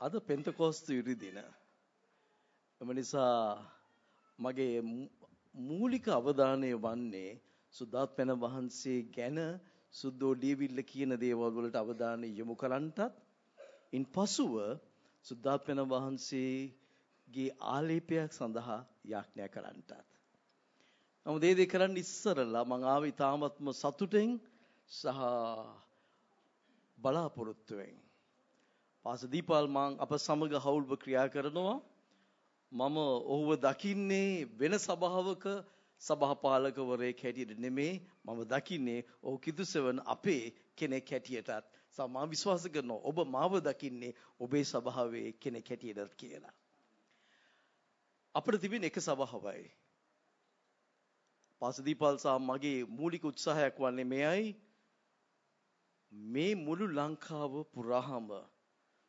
අද පෙන්තකෝස්තු ඉරි දින. එම නිසා මගේ මූලික අවධානය වන්නේ සුද්ධාත්මන වහන්සේ ගැන සුද්ධෝ ඩීවිල්ල කියන දේවල් වලට අවධානය යොමු කරන්නටත් ඉන් පසුව සුද්ධාත්මන වහන්සේගේ ආලේපයක් සඳහා යාඥා කරන්නටත්. නමුත් ඒ දේ කරන්න ඉස්සරලා මං ආවේ තාමත්ම සතුටෙන් සහ බලාපොරොත්තුවෙන්. පාස දීපාල් මං අප සමග හවුල්ව ක්‍රියා කරනවා. මම ඔහුව දකින්නේ වෙන සභාවක සභාපාලකවරයෙක් හැටියට නෙමේ මම දකින්නේ ඔහු කිදුසෙවන් අපේ කෙනෙක් හැටියටත් සමා විශ්වාස කරනවා ඔබ මාව දකින්නේ ඔබේ සභාවේ කෙනෙක් හැටියටත් කියලා. අපිට තිබෙන එක සභාවයි. පාසදීපල් සහ මගේ මූලික උත්සාහයක් වන්නේ මෙයයි මේ මුළු ලංකාව පුරාම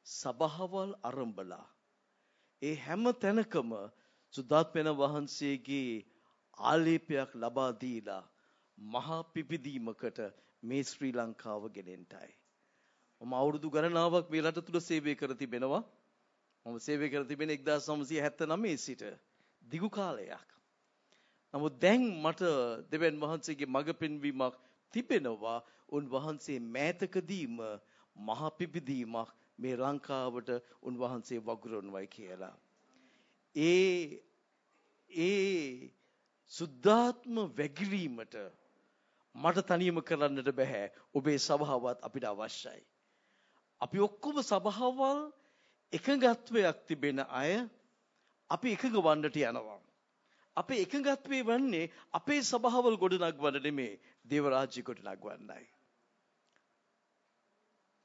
සභාවල් අරඹලා ඒ හැම තැනකම සුද්ධාත්මන වහන්සේගේ ආලේපයක් ලබා දීලා මහා පිපිදීමකට මේ ශ්‍රී ලංකාව ගෙනෙන්ටයි. මම අවුරුදු ගණනාවක් මේ රට තුල සේවය කර තිබෙනවා. මම සේවය කර තිබෙන 1979 සිට දිගු කාලයක්. නමුත් දැන් මට දෙවන් වහන්සේගේ මඟ පෙන්වීමක් තිබෙනවා. උන්වහන්සේ මෑතකදීම මහා පිපිදීමක් මේ ලංකාවට උන්වහන්සේ වගුරුවනවයි කියලා. ඒ ඒ සුද්ධාත්ම වැගිරීමට මට තනියම කරන්නට බෑ ඔබේ සභාවත් අපිට අවශ්‍යයි. අපි ඔක්කොම සභාවල් එකගත්වයක් තිබෙන අය අපි එකග වන්නට යනවා. අපේ එකගත්වේ වන්නේ අපේ සභාවල් ගොඩනගවන්න නෙමේ දේවරාජ්‍ය ගොඩනගවන්නයි.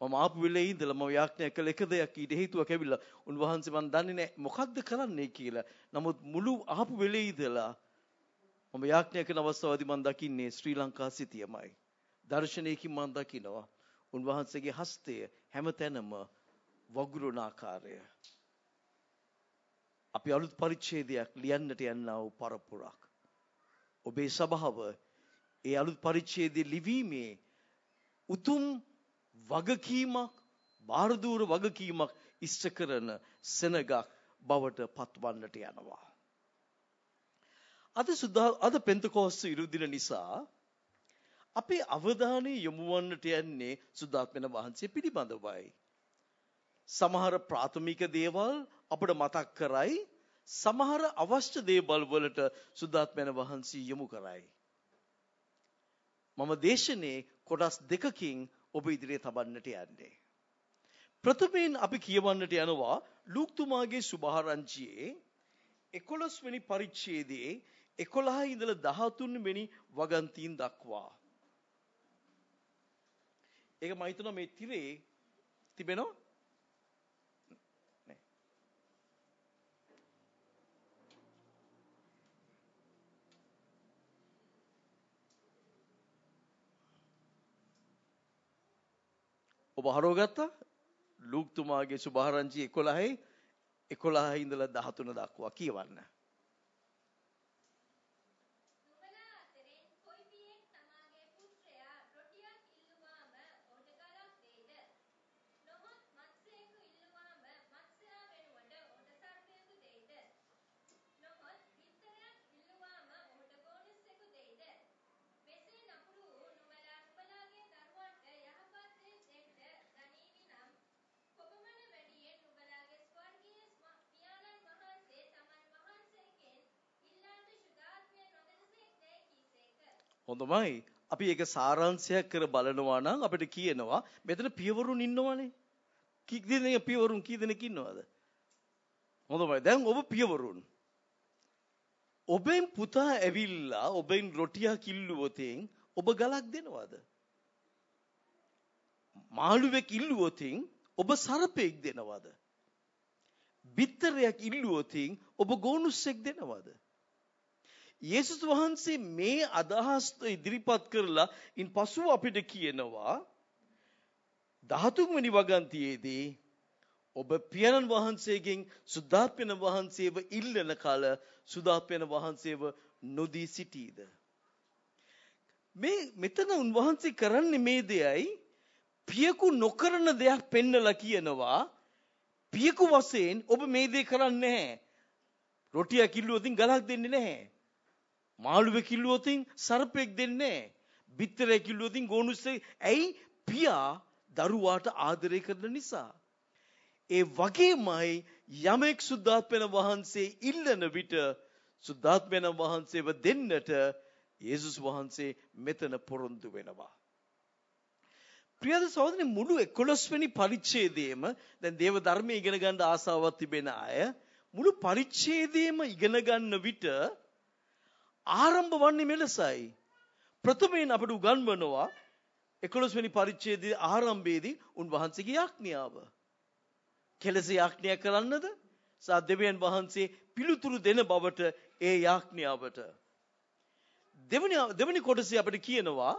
මම ආපු වෙලේ ඉඳලා මම යාඥා කළ එක දෙයක් ඊට හේතුවක් ඇවිල්ලා උන්වහන්සේ මන් දන්නේ නැහැ මොකද්ද කරන්නේ කියලා. නමුත් මුළු ආපු වෙලේ ඉඳලා මම යාඥා කරන අවස්ථාවේදී මම දකින්නේ ශ්‍රී ලංකා සිටියමයි. දර්ශනයකින් මම දකිනවා උන්වහන්සේගේ හස්තය හැමතැනම වගුරුණ ආකාරය. අපි අලුත් පරිච්ඡේදයක් ලියන්නට යන්නා වූ පරපුරක්. ඔබේ සභාව ඒ අලුත් පරිච්ඡේදය ලිවීමේ උතුම් වගකීමක් බාරදූර වගකීමක් ඉෂ්ට කරන සෙනගක් බවට පත්වන්නට යනවා. අද සුදා අද පෙන්තකෝස්තු ඉරුදින නිසා අපේ අවධානය යොමුවන්නට යන්නේ සුදාත්මන වහන්සේ පිළිබඳවයි. සමහර ප්‍රාථමික දේවල් අපට මතක් කරයි සමහර අවශ්‍ය දේවල් වලට සුදාත්මන වහන්සේ යොමු කරයි. මම දේශනේ කොටස් දෙකකින් ඔබ ඉදිරියේ තබන්නට යන්නේ. ප්‍රථමයෙන් අපි කියවන්නට යනවා ලූක්තුමාගේ සුභාරංචියේ 11 වෙනි පරිච්ඡේදයේ 11 ඉඳලා 13 වෙනි වගන්තීන් දක්වා. ඒක මම හිතනවා මේ තිරේ තිබෙනවා ඔබ හරවගත්තා ලූක්තුමාගේ සුභාරංචි 11යි 11 ඉඳලා 13 දක්වා කියවන්න. හොඳමයි. අපි ඒක සාරාංශයක් කර බලනවා නම් අපිට කියනවා මෙතන පියවරුන් ඉන්නවනේ. කී දෙනෙක් පියවරුන් කී දෙනෙක් ඉන්නවද? හොඳමයි. දැන් ඔබ පියවරුන්. ඔබෙන් පුතා ඇවිල්ලා ඔබෙන් රොටියක් ඉල්ලුවොතින් ඔබ ගලක් දෙනවද? මාළුවෙක් ඉල්ලුවොතින් ඔබ සරපෙක් දෙනවද? බිත්තරයක් ඉල්ලුවොතින් ඔබ ගෝනුස්සෙක් දෙනවද? යේසුස් වහන්සේ මේ අදහස් ඉදිරිපත් කරලා ඉන් පසුව අපිට කියනවා 13 වෙනි වගන්තියේදී ඔබ පියනන් වහන්සේගෙන් සුද්ධාත්මන වහන්සේව ඉල්ලන කල සුද්ධාත්මන වහන්සේව නොදී සිටීද මේ මෙතන උන්වහන්සේ කරන්නේ මේ දෙයයි පියකු නොකරන දෙයක් පෙන්නලා කියනවා පියෙකු වශයෙන් ඔබ මේ දේ කරන්නේ නැහැ. රොටිය කිල්ලුවොතින් ගලක් දෙන්නේ නැහැ. මාළුවෙ කිල්ලුවොතින් සර්පෙක් දෙන්නේ නැහැ. බිත්තරය කිල්ලුවොතින් ගෝනුස්සේ ඇයි පියා දරුවාට ආදරය කරන නිසා. ඒ වගේමයි යමෙක් සුද්ධාත්මන වහන්සේ ඉල්ලන විට සුද්ධාත්මන වහන්සේව දෙන්නට යේසුස් වහන්සේ මෙතන පොරොන්දු වෙනවා. ප්‍රියද සහෝදරනි මුළු 11 වෙනි පරිච්ඡේදයේම දැන් දේව ධර්මයේ ඉගෙන ගන්න ආසාවක් තිබෙන අය මුළු පරිච්ඡේදයේම ඉගෙන ගන්න විට ආරම්භ වන්නේ මෙලෙසයි. ප්‍රථමයෙන් අපට උගන්වනවා 11 වෙනි පරිච්ඡේදයේ ආරම්භයේදී උන්වහන්සේගේ යාඥාව. කෙලෙස යාඥා කරන්නද? සා දෙවියන් වහන්සේ පිළිතුරු දෙන බවට ඒ යාඥාවට. දෙවනි දෙවනි කොටසේ අපිට කියනවා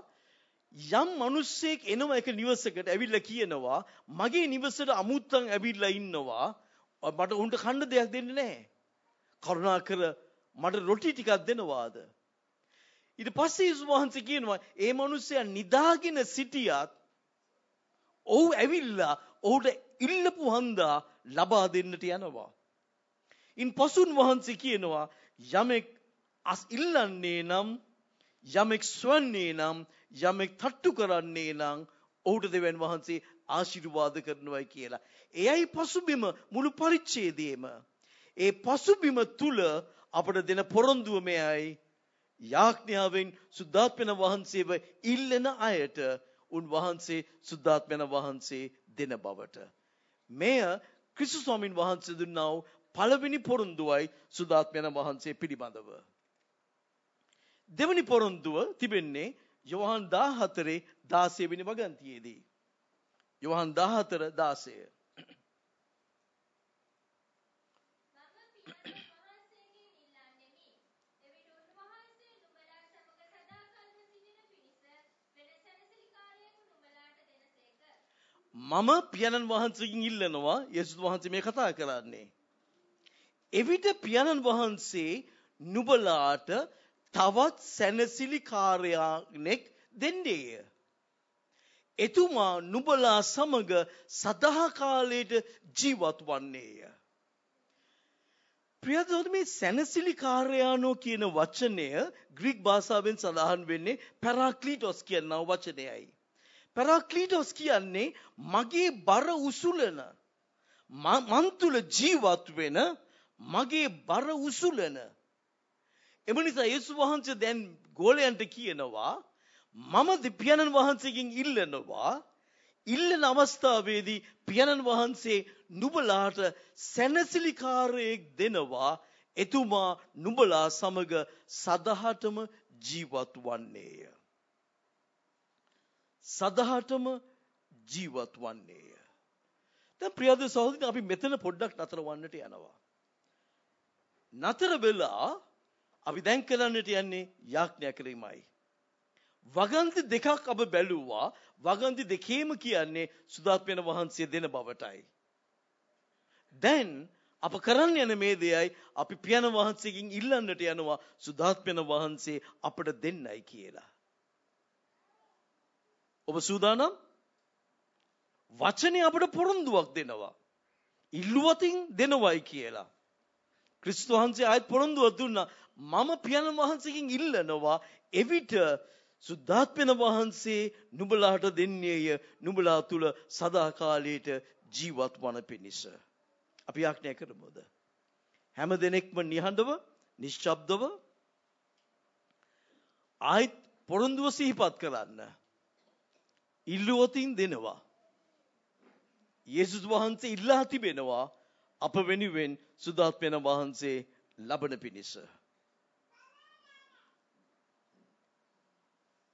යම් මිනිස්සෙක් එනවා එක නිවසකට ඇවිල්ලා කියනවා මගේ නිවසට අමුත්තන් ඇවිල්ලා ඉන්නවා මට උන්ට කන්න දෙයක් දෙන්නේ නැහැ. කරුණාකර මට රොටි ටිකක් දෙනවාද? ඊට පස්සේ යේසුස් වහන්සේ කියනවා ඒ මිනිස්සයා නිදාගෙන සිටියත් ඔහු ඇවිල්ලා ඔහුට ඉල්ලපු හන්දා ලබා දෙන්නට යනවා. ඉන් පසුන් වහන්සේ කියනවා යමෙක් අස් ඉල්ලන්නේ නම් යමෙක් ස්වන්නේ නම් යමෙක් තට්ටු කරන්නේ නම් ඔහුට දෙවන් වහන්සේ ආශිර්වාද කරනවයි කියලා. එයයි පසුබිම මුළු පරිච්ඡේදයේම. ඒ පසුබිම තුල අපට දෙන පොරොන්දුව මෙයයි යාඥාවෙන් සුද්ධාත්මන වහන්සේව ඉල්ලන අයට උන්වහන්සේ සුද්ධාත්මන වහන්සේ දෙන බවට. මෙය ක්‍රිස්තු ස්වාමින් වහන්සේ දුන්නා වූ පළවෙනි පොරොන්දුවයි සුද්ධාත්මන වහන්සේ පිළිබඳව. දෙවනි පොරොන්දුව තිබෙන්නේ යොහන් 14 16 වෙනි වගන්තියේදී. යොහන් 14 16 මම පියාණන් වහන්සේගෙන් ඉල්ලනවා යේසුස් වහන්සේ මේ කතා කරන්නේ. එවිට පියාණන් වහන්සේ නුඹලාට තවත් සැනසිලි කාර්යයක් දෙන්නේය. එතුමා නුඹලා සමග සදාකාලයට ජීවත් වන්නේය. ප්‍රියදෝද මේ සැනසිලි කාර්යානෝ කියන වචනය ග්‍රීක් භාෂාවෙන් සඳහන් වෙන්නේ පැරාක්ලීටොස් කියන වචනයයි. පැරාක්ලීටොස් කියන්නේ මගේ බර උසුලන මන් තුල ජීවත් වෙන මගේ බර උසුලන. එම නිසා යේසුස් වහන්සේ දැන් ගෝලයන්ට කියනවා මම පියාණන් වහන්සේගෙන් ඉල්ලනවා ඉල්ලන අවස්ථාවේදී පියාණන් වහන්සේ නුඹලාට සැනසිලිකාරයෙක් දෙනවා. එතුමා නුඹලා සමග සදහටම ජීවත් වන්නේය. සදහටම ජීවත් වන්නේය. දැන් ප්‍රියද සහෝදරනි අපි මෙතන පොඩ්ඩක් නතර වන්නට යනවා. නතර වෙලා අපි දැන් කරන්නට යන්නේ යාඥා කිරීමයි. වගන්ති දෙකක් අප බැලුවා වගන්ති දෙකේම කියන්නේ සුදාත්මයන වහන්සේ දෙන බවටයි. දැන් අප කරන්න යන මේ දෙයයි අපි පියන වහන්සේකින් ඉල්ලන්නට යනවා සුදාත්මයන වහන්සේ අපට දෙන්නයි කියලා. ඔබ සූදානම් වචනය අපට පොරොන්දුවක් දෙනවා. ඉල්ලුවතින් දෙනවයි කියලා. ක්‍රිස්තු වහන්සේ ආයත් පොරොන්දුවක් දුන්නා මම පියාණන් වහන්සේගෙන් ඉල්ලනවා එවිට සුද්ධාත්මන වහන්සේ නුඹලාට දෙන්නේය නුඹලා තුල සදාකාලයට ජීවත් වන පිණිස. අපි යාඥා කරමුද? හැම දිනෙකම නිහඬව, නිශ්ශබ්දව ආයත් පොරොන්දුව සිහිපත් කරන්න. ඉල්ලුවතින් දෙනවා. යේසුස් වහන්සේ ඉල්ලා තිබෙනවා අප වෙනුවෙන් සුදාත්මයන වහන්සේ ලබන පිණිස.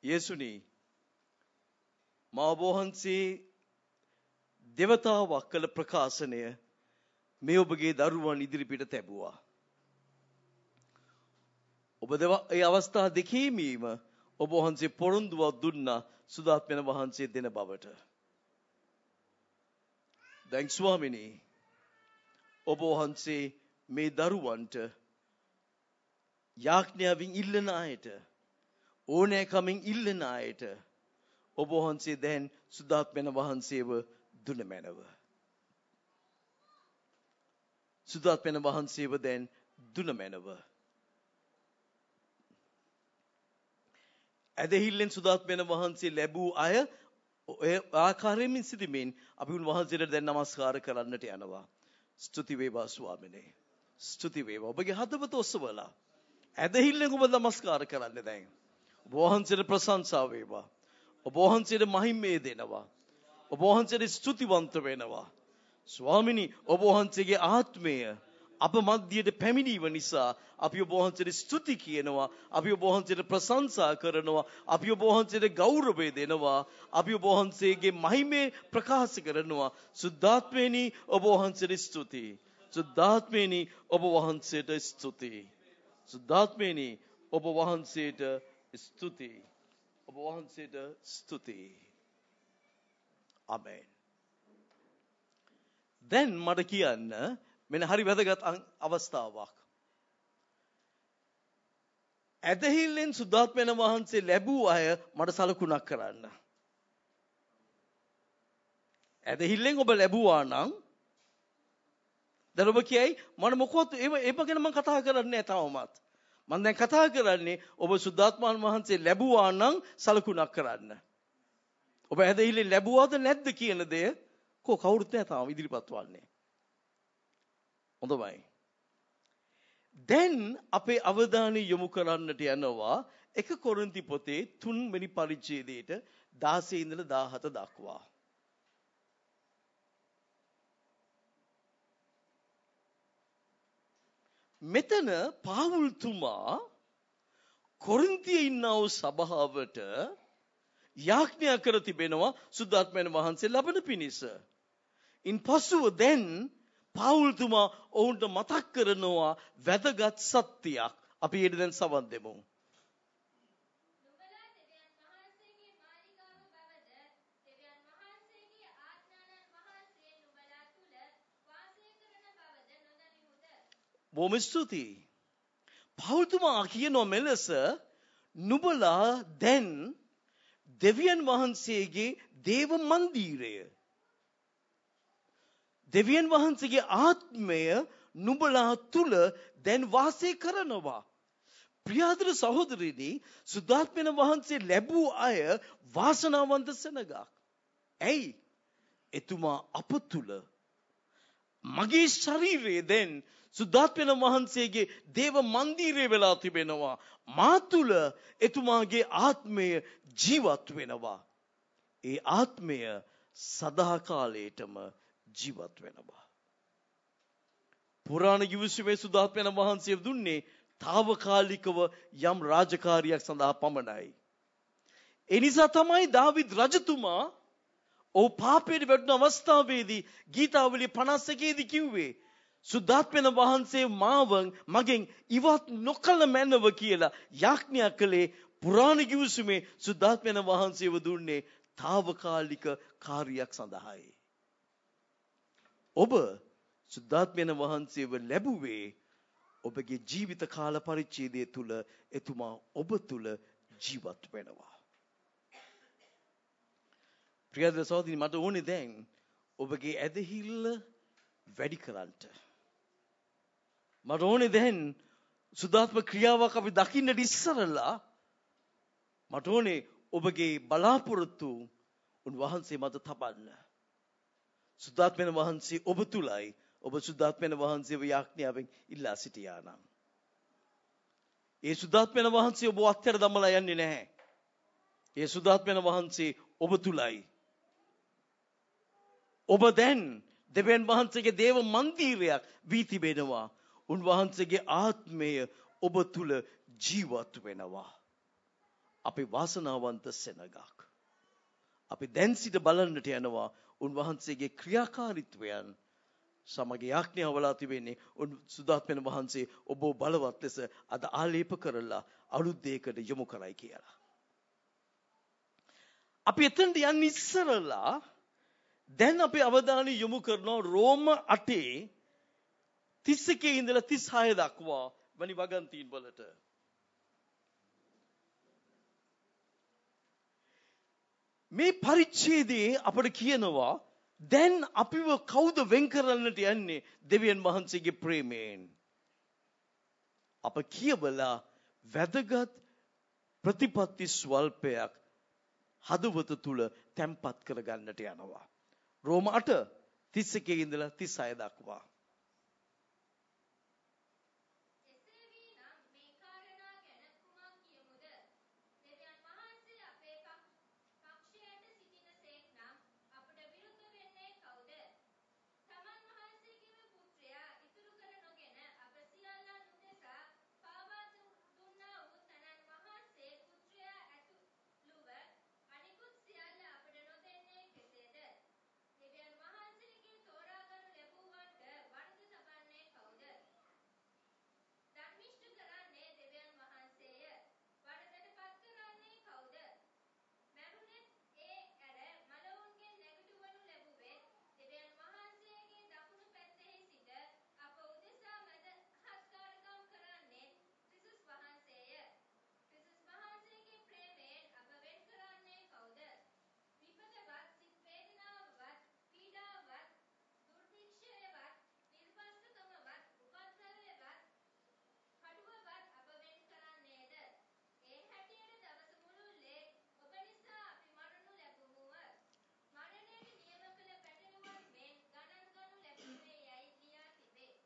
යේසුනි මාබෝහන්සේ දෙවතාවක් කළ ප්‍රකාශනය මේ ඔබගේ දරුවන් ඉදිරිපිට තැබුවා. ඔබ ඒ අවස්ථා දෙකේමීම ඔබ වහන්සේ පොරොන්දුවක් දුන්නා සුදාත්මන වහන්සේ දෙන බවට. දැන් ස්වාමිනී ඔබ වහන්සේ මේ දරුවන්ට යාඥාවෙන් ඉල්ලන අයට ඕනෑකමින් ඉල්ලන අයට ඔබ වහන්සේ දැන් සුදාත්මන වහන්සේව දුන මැනව. සුදාත්මන වහන්සේව දැන් දුන මැනව. ඇදහිල්ලෙන් සුදාත් වෙන වහන්සේ ලැබූ අය ඔය ආකාරයෙන් සිටීමෙන් අපි උන්වහන්සේට දැන් নমස්කාර කරන්නට යනවා. ස්තුති වේවා ස්වාමිනේ. ස්තුති වේවා. ඔබගේ හදවත ඔසවලා ඇදහිල්ලෙන් ඔබ নমස්කාර කරන්න දැන්. ඔබ වහන්සේට ප්‍රශංසා වේවා. ඔබ වහන්සේට මහිමේ දෙනවා. ඔබ වහන්සේට ස්තුතිවන්ත වෙනවා. ස්වාමිනී ඔබ වහන්සේගේ ආත්මය අප මධ්‍යයට පැමිණීම නිසා අපි ඔබ වහන්සේට ස්තුති කියනවා අපි ඔබ වහන්සේට ප්‍රශංසා කරනවා අපි ඔබ වහන්සේට ගෞරවය දෙනවා අපි ඔබ වහන්සේගේ මහිමේ ප්‍රකාශ කරනවා. සුද්ධාත්මේනි ඔබ වහන්සේට ස්තුතියි සුද්ධාත්මේනි ඔබ වහන්සේට ස්තුතියි සුද්ධාත්මේනි ඔබ වහන්සේට ස්තුතියි ඔබ වහන්සේට ස්තුතියි අමෙන් දැන් මට කියන්න මෙන්න හරි වැදගත් අවස්ථාවක්. ඇදහිල්ලෙන් සුද්ධාත්මයන් වහන්සේ ලැබූ අය මට සලකුණක් කරන්න. ඇදහිල්ලෙන් ඔබ ලැබුවා නම් දැන් ඔබ කියයි මම මොකවත් ඒව ඒව ගැන මම කතා කරන්නේ නැහැ තවමත්. මම දැන් කතා කරන්නේ ඔබ සුද්ධාත්මයන් වහන්සේ ලැබුවා නම් සලකුණක් කරන්න. ඔබ ඇදහිල්ලෙන් ලැබුවාද නැද්ද කියන දේ කෝ කවුරුත් නැහැ තාම ඉදිරිපත් වන්නේ. හොඳමයි. දැන් අපේ අවධානය යොමු කරන්නට යනවා එක කොරින්ති පොතේ 3 වෙනි පරිච්ඡේදයට 16 ඉඳලා 17 දක්වා. මෙතන පාවුල්තුමා කොරින්තියේ ඉන්නා වූ සභාවට යාඥා කර තිබෙනවා සුද්ධාත්මයන් වහන්සේ ලබන පිණිස. ඉන් පසුව දැන් පවුල්තුමා ඔවුන්ට මතක් කරනවා වැදගත් සත්‍යයක්. අපි ඊට දැන් සවන් දෙමු. බොහොම ස්තුතියි. පවුල්තුමා කියනවා මෙලෙස නුඹලා දැන් දෙවියන් වහන්සේගේ දේව මන්දීරය දෙවියන් වහන්සේගේ ආත්මය නුඹලා තුල දැන් වාසය කරනවා. ප්‍රියාදර සහෝදරයනි සුද්ධාත්මන වහන්සේ ලැබූ අය වාසනාවන්ත සෙනගක්. ඇයි? එතුමා අප තුල මගේ ශරීරයේ දැන් සුද්ධාත්මන වහන්සේගේ දේව මන්දිරය වෙලා තිබෙනවා. මා තුල එතුමාගේ ආත්මය ජීවත් වෙනවා. ඒ ආත්මය සදාකාලයටම ජීවත් වෙනවා. පුරාණ ගිවිසුමේ සුදාත්මයන් වහන්සේ දුන්නේ తాවකාලිකව යම් රාජකාරියක් සඳහා පමණයි. ඒ නිසා තමයි දාවිද් රජතුමා ඔහු පාපයට වැටුණු අවස්ථාවේදී ගීතාවලිය 51 දී කිව්වේ සුද්ධාත්මන වහන්සේ මාවන් මගෙන් ඉවත් නොකළ මැනව කියලා යාඥා කළේ පුරාණ ගිවිසුමේ සුද්ධාත්මන වහන්සේව දුන්නේ తాවකාලික කාර්යයක් සඳහායි. ඔබ සුද්ධාත්මයන් වහන්සේව ලැබුවේ ඔබගේ ජීවිත කාල පරිච්ඡේදය තුල එතුමා ඔබ තුල ජීවත් වෙනවා. ප්‍රියද සහෝදරි මට ඕනේ දැන් ඔබගේ ඇදහිල්ල වැඩි කරන්නට. මට ඕනේ දැන් සුදාත්ම ක්‍රියාවක් අපි දකින්නට ඉස්සරලා මට ඕනේ ඔබගේ බලාපොරොත්තු උන්වහන්සේ මත තබන්න. සුද්ධාත්මන වහන්සේ ඔබ තුලයි ඔබ සුද්ධාත්මන වහන්සේව යාඥාවෙන් ඉල්ලා සිටියා නම් ඒ සුද්ධාත්මන වහන්සේ ඔබ අත්හැර දමලා යන්නේ නැහැ. ඒ සුද්ධාත්මන වහන්සේ ඔබ තුලයි. ඔබ දැන් දෙවියන් වහන්සේගේ දේව මන්දිරයක් වී තිබෙනවා. උන්වහන්සේගේ ආත්මය ඔබ තුල ජීවත් වෙනවා. අපි වාසනාවන්ත සෙනගක්. අපි දැන් සිට බලන්නට යනවා උන්වහන්සේගේ ක්‍රියාකාරීත්වයන් සමග යාඥාවලා තිබෙන්නේ උන් සුදාත්මන වහන්සේ ඔබ බලවත් ලෙස අද ආලේප කරලා අලුත් දෙයකට යොමු කරයි කියලා. අපි එතනට යන්න ඉස්සරලා දැන් අපි අවධානය යොමු කරනවා රෝම 8 31 ඉඳලා 36 දක්වා වැනි වගන්තීන් වලට. මේ පරිච්ඡේදයේ අපට කියනවා දැන් අපිව කවුද වෙන් කරන්නට යන්නේ දෙවියන් වහන්සේගේ ප්‍රේමයෙන්. අප කියවලා වැදගත් ප්‍රතිපත්ති ස්වල්පයක් හදවත තුළ තැම්පත් කරගන්නට යනවා. රෝම 8 31 ඉඳලා 36 දක්වා.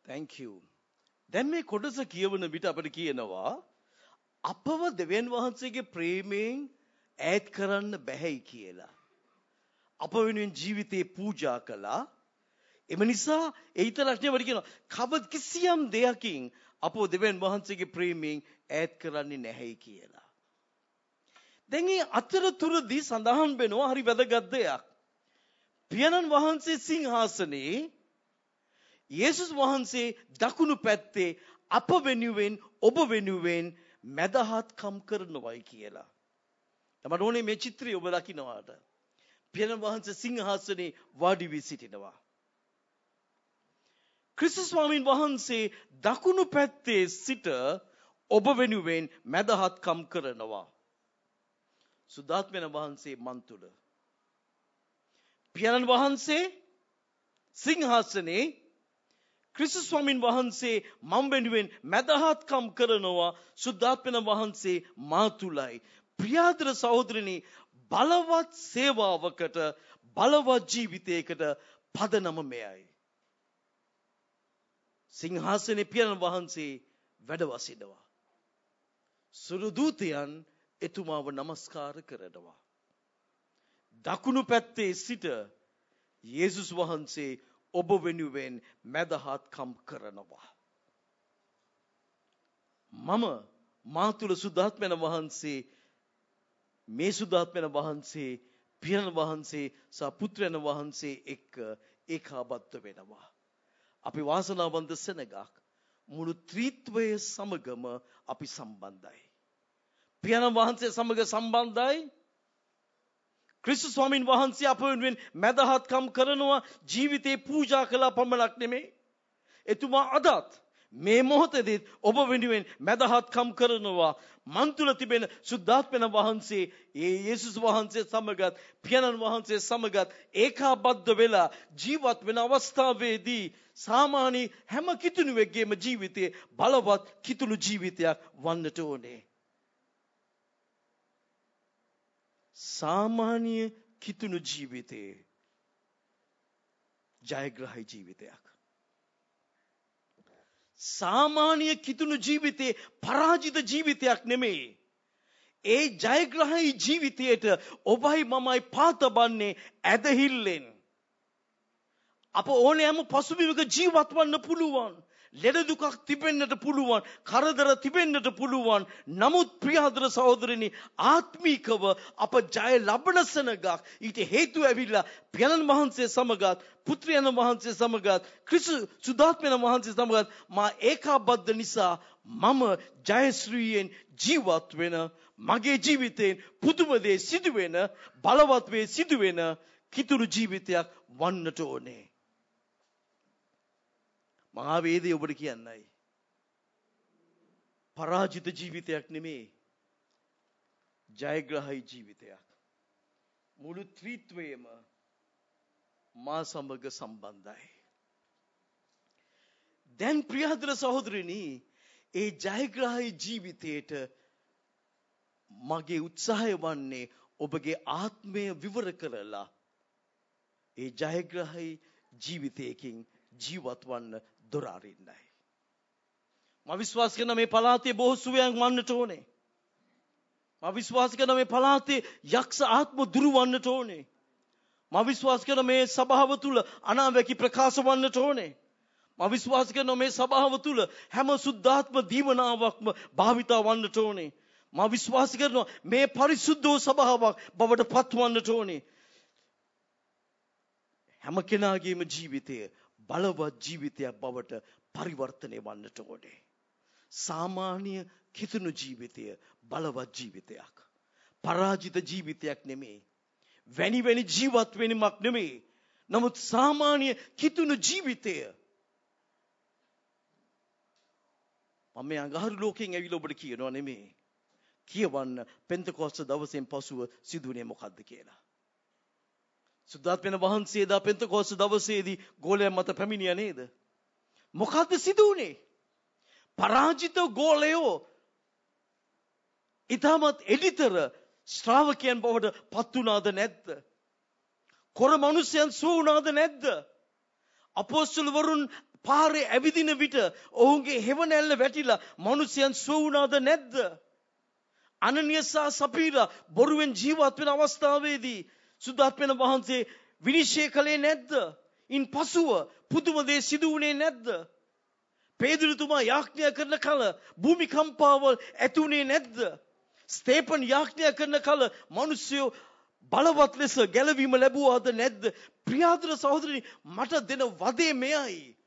Thank you දැන් මේ කොටස කියවන විට අපිට කියනවා අපව දෙවියන් වහන්සේගේ ප්‍රේමයෙන් ඈත් කරන්න බැහැයි කියලා. අප වෙනුවෙන් ජීවිතේ පූජා කළා. එම නිසා ඒ විතරක් නෙවෙයි කියනවා කවද කිසියම් දෙයකින් අපව දෙවියන් වහන්සේගේ ප්‍රේමයෙන් ඈත් කරන්නේ නැහැයි කියලා. දැන් මේ අතරතුරදී සඳහන් වෙනවා හරි වැදගත් දෙයක්. පියාණන් වහන්සේ සිංහාසනේ යේසුස් වහන්සේ දකුණු පැත්තේ අප වෙනුවෙන් ඔබ වෙනුවෙන් මැදහත්කම් කරනවයි කියලා. මට ඕනේ මේ චිත්‍රය ඔබ දකින්නවාට. පියන වහන්සේ සිංහාසනේ වාඩි වී සිටිනවා. ක්‍රිස්තුස් ස්වාමීන් වහන්සේ දකුණු පැත්තේ සිට ඔබ වෙනුවෙන් මැදහත්කම් කරනවා. සුදාත්මන වහන්සේ මන් තුළ. පියාණන් වහන්සේ සිංහාසනේ ක්‍රිස්තු ස්වාමින් වහන්සේ මම වෙනුවෙන් මැදහත්කම් කරනවා සුද්ධාත්මන වහන්සේ මා තුලයි. ප්‍රියාදර සහෝදරනි බලවත් සේවාවකට බලවත් ජීවිතයකට පදනම මෙයයි. සිංහාසනේ පියාණන් වහන්සේ වැඩ වසිනවා. සුළු දූතයන් එතුමාව নমස්කාර කරනවා. දකුණු පැත්තේ සිට යේසුස් වහන්සේ ඔබ වෙනුවෙන් මැදහත්කම් කරනවා. මම මාතුල සුද්ධාත්මන වහන්සේ මේ සුද්ධාත්මන වහන්සේ පියන වහන්සේ සහ පුත්‍රයන් වහන්සේ එක්ක ඒකාබද්ධ වෙනවා. අපි වාසනාවන්ත සෙනගක් මුළු ත්‍රිත්වය සමගම අපි සම්බන්ධයි. පියන වහන්සේ සමග සම්බන්ධයි ක්‍රිස්තු ස්වාමින් වහන්සේ අප වෙනුවෙන් මැදහත්කම් කරනවා ජීවිතේ පූජා කළා පමණක් නෙමේ. එතුමා අදත් මේ මොහොතේදීත් ඔබ වෙනුවෙන් මැදහත්කම් කරනවා මන් තුල තිබෙන සුද්ධාත්මන වහන්සේ ඒ යේසුස් වහන්සේ සමගත් පියාණන් වහන්සේ සමගත් ඒකාබද්ධ වෙලා ජීවත් වෙන අවස්ථාවේදී සාමාන්‍ය හැම කිතුණුවෙක්ගේම ජීවිතයේ බලවත් කිතුණු ජීවිතයක් වන්නට ඕනේ සාමාන්‍ය කිතුුණු ජීවිතයේ ජයග්‍රහයි ජීවිතයක්. සාමාන්‍ය කිතුුණු ජීවිතයේ පරාජිත ජීවිතයක් නෙමේ. ඒ ජයග්‍රහයි ජීවිතයට ඔබයි මමයි පාතබන්නේ ඇදහිල්ලෙන්. අප ඕනෑම පසුබිමක ජීවත් වන්න පුළුවන්. ලෙඩ දුකක් තිබෙන්නට පුළුවන් කරදර තිබෙන්නට පුළුවන්. නමුත් ප්‍රියාදර සහෝදරනි ආත්මීකව අප ජය ලබන සෙනගක් ඊට හේතු ඇවිල්ලා පියනන් වහන්සේ සමගත් පුත්‍රයන් වහන්සේ සමගත් ක්‍රිස්තු සුදාත්මයන් වහන්සේ සමගත් මා ඒකාබද්ධ නිසා මම ජයශ්‍රීයෙන් ජීවත් වෙන මගේ ජීවිතයෙන් පුදුම දේ සිදුවෙන බලවත් වේ සිදුවෙන කිතුරු ජීවිතයක් වන්නට ඕනේ. මහාවේදය ඔබට කියන්නයි. පරාජිත ජීවිතයක් නෙමේ ජයග්‍රහයි ජීවිතයක්. මුළු ත්‍රීත්වයම මා සමග සම්බන්ධයි. දැන් ප්‍රියහදර සහෝදරනි ඒ ජයග්‍රහී ජීවිතයට මගේ උත්සාහය වන්නේ ඔබගේ ආත්මය විවර කරලා ඒ ජයග්‍රහී ජීවිතයකින් ජීවත් වන්න දොර අරින්නයි. මම විශ්වාස කරන මේ පළාතේ බොහෝ සුවයන් වන්නට ඕනේ. මම විශ්වාස කරන මේ පළාතේ යක්ෂ ආත්ම දුරු වන්නට ඕනේ. මම විශ්වාස කරන මේ සභාව තුල අනාවැකි ප්‍රකාශ වන්නට ඕනේ. මම විශ්වාස කරන මේ සභාව තුල හැම සුද්ධාත්ම දීවනාවක්ම භාවිතා වන්නට ඕනේ. මම විශ්වාස කරනවා මේ පරිසුද්ධ සභාවක් බවට පත්වන්නට ඕනේ. හැම කෙනාගේම ජීවිතය බලවත් ජීවිතයක් බවට පරිවර්තනය වන්නට ඕනේ. සාමාන්‍ය කිතුණු ජීවිතය බලවත් ජීවිතයක්. පරාජිත ජීවිතයක් නෙමේ. වැනි වැනි ජීවත් වෙනීමක් නෙමේ. නමුත් සාමාන්‍ය කිතුණු ජීවිතය මම මේ අඟහරු ලෝකයෙන් ඇවිල්ලා ඔබට කියනවා නෙමේ. කියවන්න පෙන්තකොස්ත දවසෙන් පසුව සිදුවුනේ මොකද්ද කියලා. සුද්ධාත්මන වහන්සේ දා පෙන්තකොස්ත දවසේදී ගෝලයන් මත පැමිණියා නේද? මොකද්ද සිදුවුනේ? පරාජිත ගෝලයෝ ඊටමත් එඩිතර ශ්‍රාවකයන් බවට පත් වුණාද නැද්ද? කොර මිනිසයන් සුව වුණාද නැද්ද? අපොස්තලවරුන් පාරේ ඇවිදින විට ඔවුන්ගේ හෙවණැල්ල වැටිලා මිනිසයන් සුව වුණාද නැද්ද? අනනියසා සපීරා බොරුවෙන් ජීවත් වෙන අවස්ථාවේදී සුදාත්මන වහන්සේ විනිශ්චය කළේ නැද්ද? ඉන් පසුව පුදුම දේ සිදු වුණේ නැද්ද? පේදුරුතුමා යාඥා කරන කල භූමිකම්පාවල් ඇතුනේ නැද්ද? ස්තේපන් යාඥා කරන කල මිනිස්සු බලවත් ලෙස ගැලවීම ලැබුවාද නැද්ද? ප්‍රියාදර සහෝදරනි මට දෙන වදේ මෙයයි.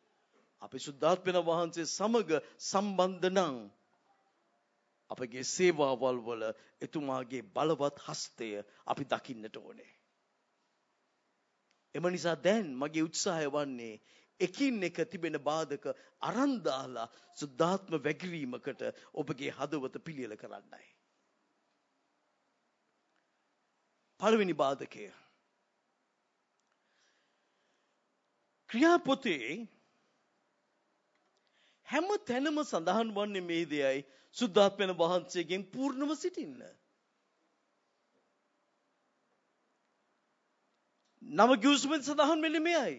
අපි සුද්ධාත්මන වහන්සේ සමග සම්බන්ධ නම් අපගේ සේවාවල් වල එතුමාගේ බලවත් හස්තය අපි දකින්නට ඕනේ. එම නිසා දැන් මගේ උත්සාහය වන්නේ එකින් එක තිබෙන බාධක අරන් දාලා සුද්ධාත්ම වැගිරීමකට ඔබගේ හදවත පිළියෙල කරන්නයි. පළවෙනි බාධකය ක්‍රියාපොතේ හැම තැනම සඳහන් වන්නේ මේ දෙයයි සුද්ධාත්මන වහන්සේගෙන් පූර්ණව සිටින්න. නව ගිවිසුමෙන් සඳහන් වෙන්නේ මෙයයි.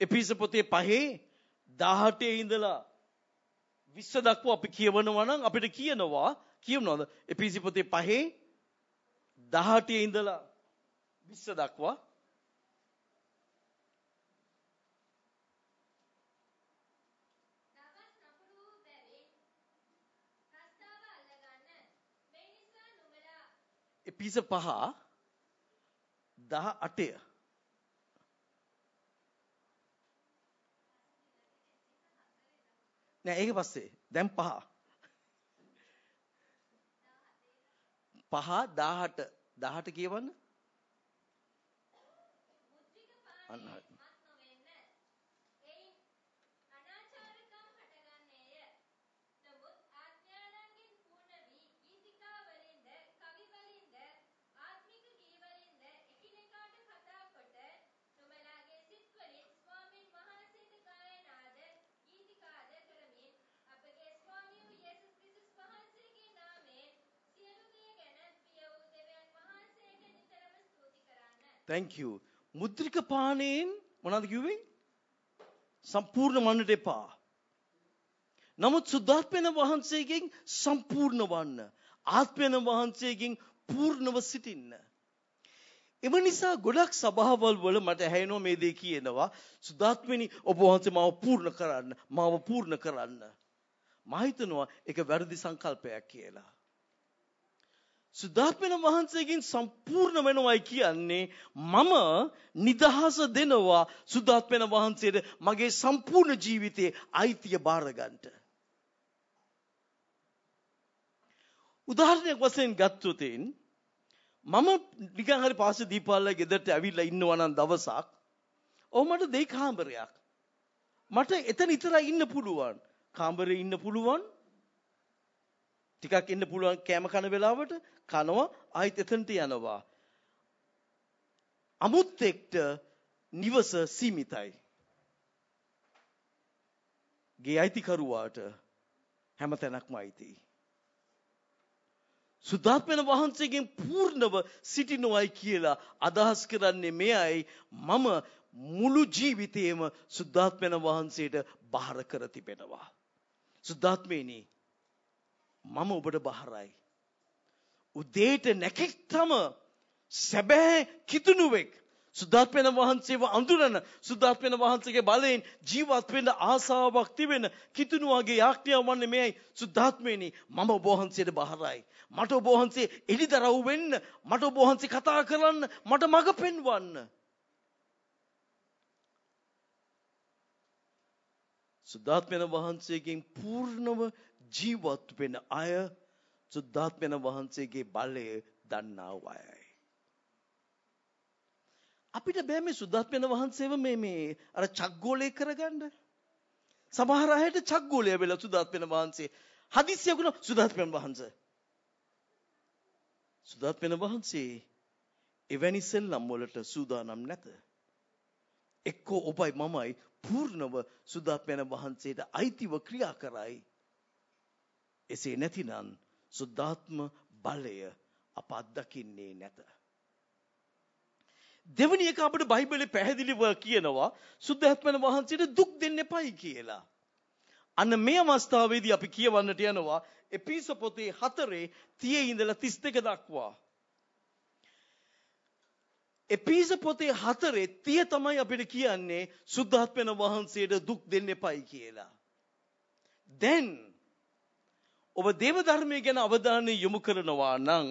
එපිස පොතේ පහේ 18 ඉඳලා 20 දක්වා අපි කියවනවා නම් අපිට කියනවා කියනවාද එපිසි පොතේ පහේ 18 ඉඳලා 20 දක්වා පිස පහ දහ අටය නෑ ඒක පස්සේ. දැන් පහ. පහ දාහට දාහට කියවන්න. අන්න thank you. මුද්‍රික පානයෙන් මොනවද කිව්වේ? සම්පූර්ණ වන්නට එපා. නමුත් සුද්ධාත්මන වහන්සේගෙන් සම්පූර්ණ වන්න. ආත්මන වහන්සේගෙන් පූර්ණව සිටින්න. එම නිසා ගොඩක් සභාවල් වල මට ඇහෙනවා මේ දේ කියනවා. සුදාත්මනි ඔබ වහන්සේ මාව පූර්ණ කරන්න මාව පූර්ණ කරන්න. මම හිතනවා ඒක වැරදි සංකල්පයක් කියලා. සුද්ධාත්මන වහන්සේගෙන් සම්පූර්ණ වෙනවයි කියන්නේ මම නිදහස දෙනවා සුද්ධාත්මන වහන්සේට මගේ සම්පූර්ණ ජීවිතයේ අයිතිය බාරගන්නට. උදාහරණයක් වශයෙන් ගත්තොත් මම නිකන් හරි පාසෙ දීපාල්ලා ගෙදරට ඇවිල්ලා ඉන්නවා නම් දවසක් ඔව් මට දෙයි කාමරයක්. මට එතන විතරයි ඉන්න පුළුවන්. කාමරේ ඉන්න පුළුවන්. ටිකක් ඉන්න පුළුවන් කෑම කන වෙලාවට කනවා ආයිත් එතනට යනවා. අමුත් එක්ට නිවස සීමිතයි. ගේ අයිතිකරුවාට හැම තැනක්ම අයිතියි. සුද්ධාත්මන වහන්සේගෙන් පූර්ණව සිටිනවයි කියලා අදහස් කරන්නේ මෙයයි මම මුළු ජීවිතයේම සුද්ධාත්මන වහන්සේට බාර කර තිබෙනවා. සුද්ධාත්මේනි මම ඔබට බහරයි. උදේට නැකෙක්ටම සැබෑ කිතුනුවෙක්. සුද්ධාත්මන වහන්සේව අඳුරන සුද්ධාත්මන වහන්සේගේ බලයෙන් ජීවත් වෙන්න ආසාවක් තිබෙන කිතුණුවගේ යාඥාව වන්නේ මේයි සුද්ධාත්මේනි මම ඔබ වහන්සේට බහරයි. මට ඔබ වහන්සේ එළිදරව් වෙන්න මට ඔබ වහන්සේ කතා කරන්න මට මඟ පෙන්වන්න. සුද්ධාත්මන වහන්සේගෙන් පූර්ණව ජීවත් වෙන අය සුද්ධාත්මන වහන්සේගේ බලය දන්නා අයයි අපිට බෑ මේ සුද්ධාත්මන වහන්සේව මේ මේ අර චග්ගෝලේ කරගන්න. සමහර අයට චග්ගෝලය වෙලා සුද්ධාත්මන වහන්සේ හදිස්සියකුණ සුද්ධාත්මන වහන්සේ. සුද්ධාත්මන වහන්සේ එවැනි සෙල්ලම් වලට සූදානම් නැත. එක්කෝ ඔබයි මමයි පූර්ණව සුද්ධාත්මන වහන්සේට අයිතිව ක්‍රියා කරයි. එසේ නැතිනම් සුද්ධාත්ම බලය අප අත්දකින්නේ නැත. දෙවනි එක අපිට බයිබලේ පැහැදිලිව කියනවා සුද්ධාත්මන වහන්සේට දුක් දෙන්න එපයි කියලා. අන්න මේ අවස්ථාවේදී අපි කියවන්නට යනවා එපිස පොතේ 4 30 ඉඳලා 32 දක්වා. එපිස පොතේ 4 30 තමයි අපිට කියන්නේ සුද්ධාත්මන වහන්සේට දුක් දෙන්න එපයි කියලා. දැන් ඔබ දේව ධර්මය ගැන අවධානය යොමු කරනවා නම්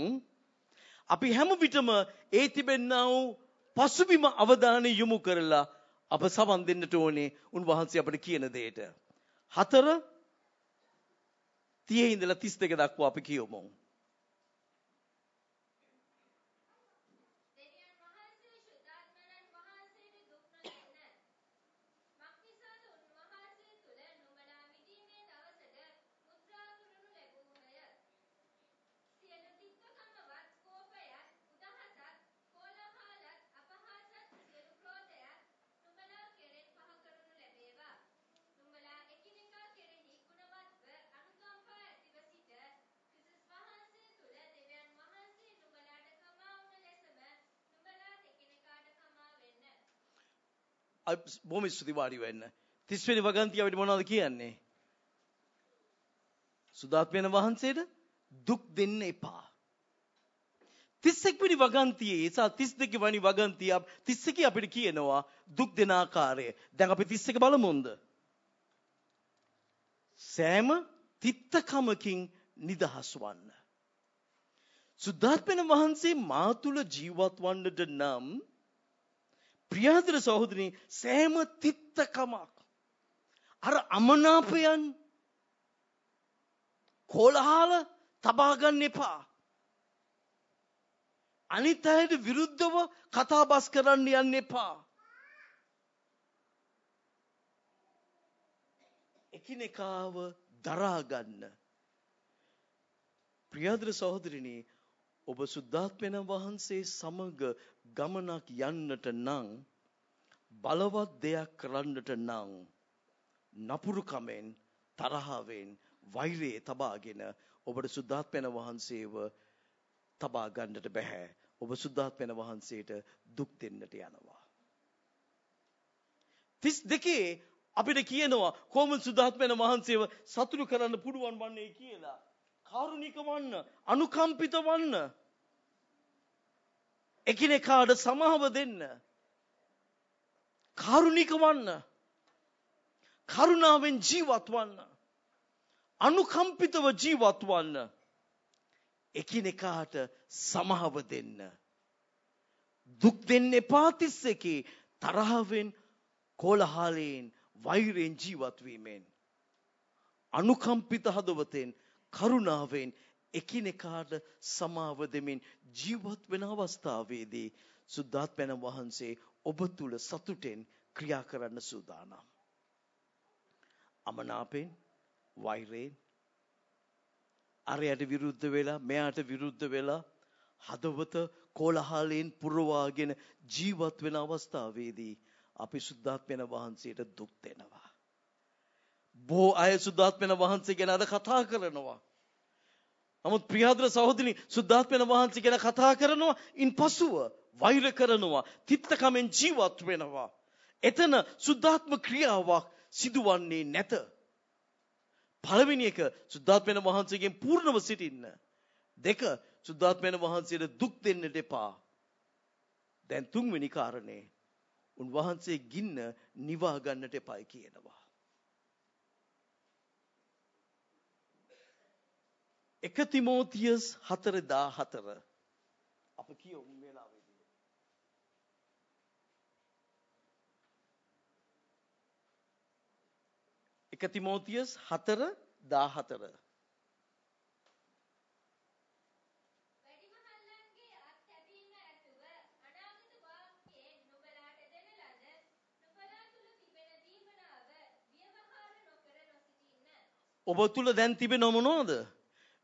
අපි හැම විටම ඒ තිබෙන්නා වූ පසුබිම අවධානය යොමු කරලා අප සවන් දෙන්නට ඕනේ උන්වහන්සේ අපට කියන දෙයට. හතර තියේ ඉඳලා 32 දක්වා අපි කියමු. බොහොම ස්තුති වාඩි වෙන්න. 30 වෙනි වගන්තිය අපිට මොනවද කියන්නේ? සුදාත්මයන් වහන්සේට දුක් දෙන්න එපා. 31 වෙනි වගන්තියේ සහ 32 වෙනි වගන්තිය 31 අපිට කියනවා දුක් දෙන ආකාරය. දැන් අපි 31 බලමුද? සෑම තිත්තකමකින් නිදහස් වන්න. සුද්ධාත්මන වහන්සේ මා තුල ජීවත් වන්නට නම් ප්‍රියාදර සහෝදරනි සෑම තිත්තකමක් අර අමනාපයන් කෝලහල තබා ගන්න එපා. අනිත් අයට විරුද්ධව කතාබස් කරන්න යන්න එපා. එකිනෙකාව දරා ගන්න. ප්‍රියාදර සහෝදරනි ඔබ සුද්ධාත්මයන් වහන්සේ සමග ගමනක් යන්නට නම් බලවත් දෙයක් කරන්නට නම් නපුරුකමෙන් තරහවෙන් වෛරයේ තබාගෙන ඔබට සුද්ධාත්මයන් වහන්සේව තබා ගන්නට බෑ. ඔබ සුද්ධාත්මයන් වහන්සේට දුක් දෙන්නට යනවා. 32 අපිට කියනවා කොහොමද සුද්ධාත්මයන් වහන්සේව සතුටු කරන්න පුළුවන් වන්නේ කියලා. කාරුණික වන්න, අනුකම්පිත වන්න. එකිනෙකාට සමාව දෙන්න. කාරුණික වන්න. කරුණාවෙන් ජීවත් වන්න. අනුකම්පිතව ජීවත් වන්න. එකිනෙකාට සමාව දෙන්න. දුක් දෙන්න එපා තිස්සකේ තරහවෙන් කෝලහලයෙන් වෛරයෙන් ජීවත් වීමෙන් අනුකම්පිත හදවතෙන් කරුණාවෙන් එකිනෙකාට සමාව දෙමින් ජීවත් වෙන අවස්ථාවේදී සුද්ධාත්මයන් වහන්සේ ඔබ තුල සතුටෙන් ක්‍රියා කරන්න සූදානම්. අමනාපෙන් වෛරයෙන් අරයට විරුද්ධ වෙලා මෙයාට විරුද්ධ වෙලා හදවත කෝලහලයෙන් පුරවාගෙන ජීවත් වෙන අවස්ථාවේදී අපි සුද්ධාත්මයන වහන්සේට දුක් දෙනවා. බොහෝ අය සුද්ධාත්මයන වහන්සේ ගැන අද කතා කරනවා. නමුත් ප්‍රියාදර සහෝදරනි සුද්ධාත්මයන වහන්සේ ගැන කතා කරනවා ඉන් පසුව වෛර කරනවා තිත්තකමෙන් ජීවත් වෙනවා. එතන සුද්ධාත්ම ක්‍රියාවක් සිදුවන්නේ නැත. පළවෙනි එක සුද්ධාත්මයන් වහන්සේගෙන් පූර්ණව සිටින්න. දෙක සුද්ධාත්මයන් වහන්සේට දුක් දෙන්නට එපා. දැන් තුන්වෙනි කාරණේ උන්වහන්සේ ගින්න නිවා ගන්නට එපායි කියනවා. එක තිමෝතියස් 4:14 අප කියමු වෙලාවේදී. එක තිමෝතියස් 4:14 ඔබ තුළ දැන් තිබෙන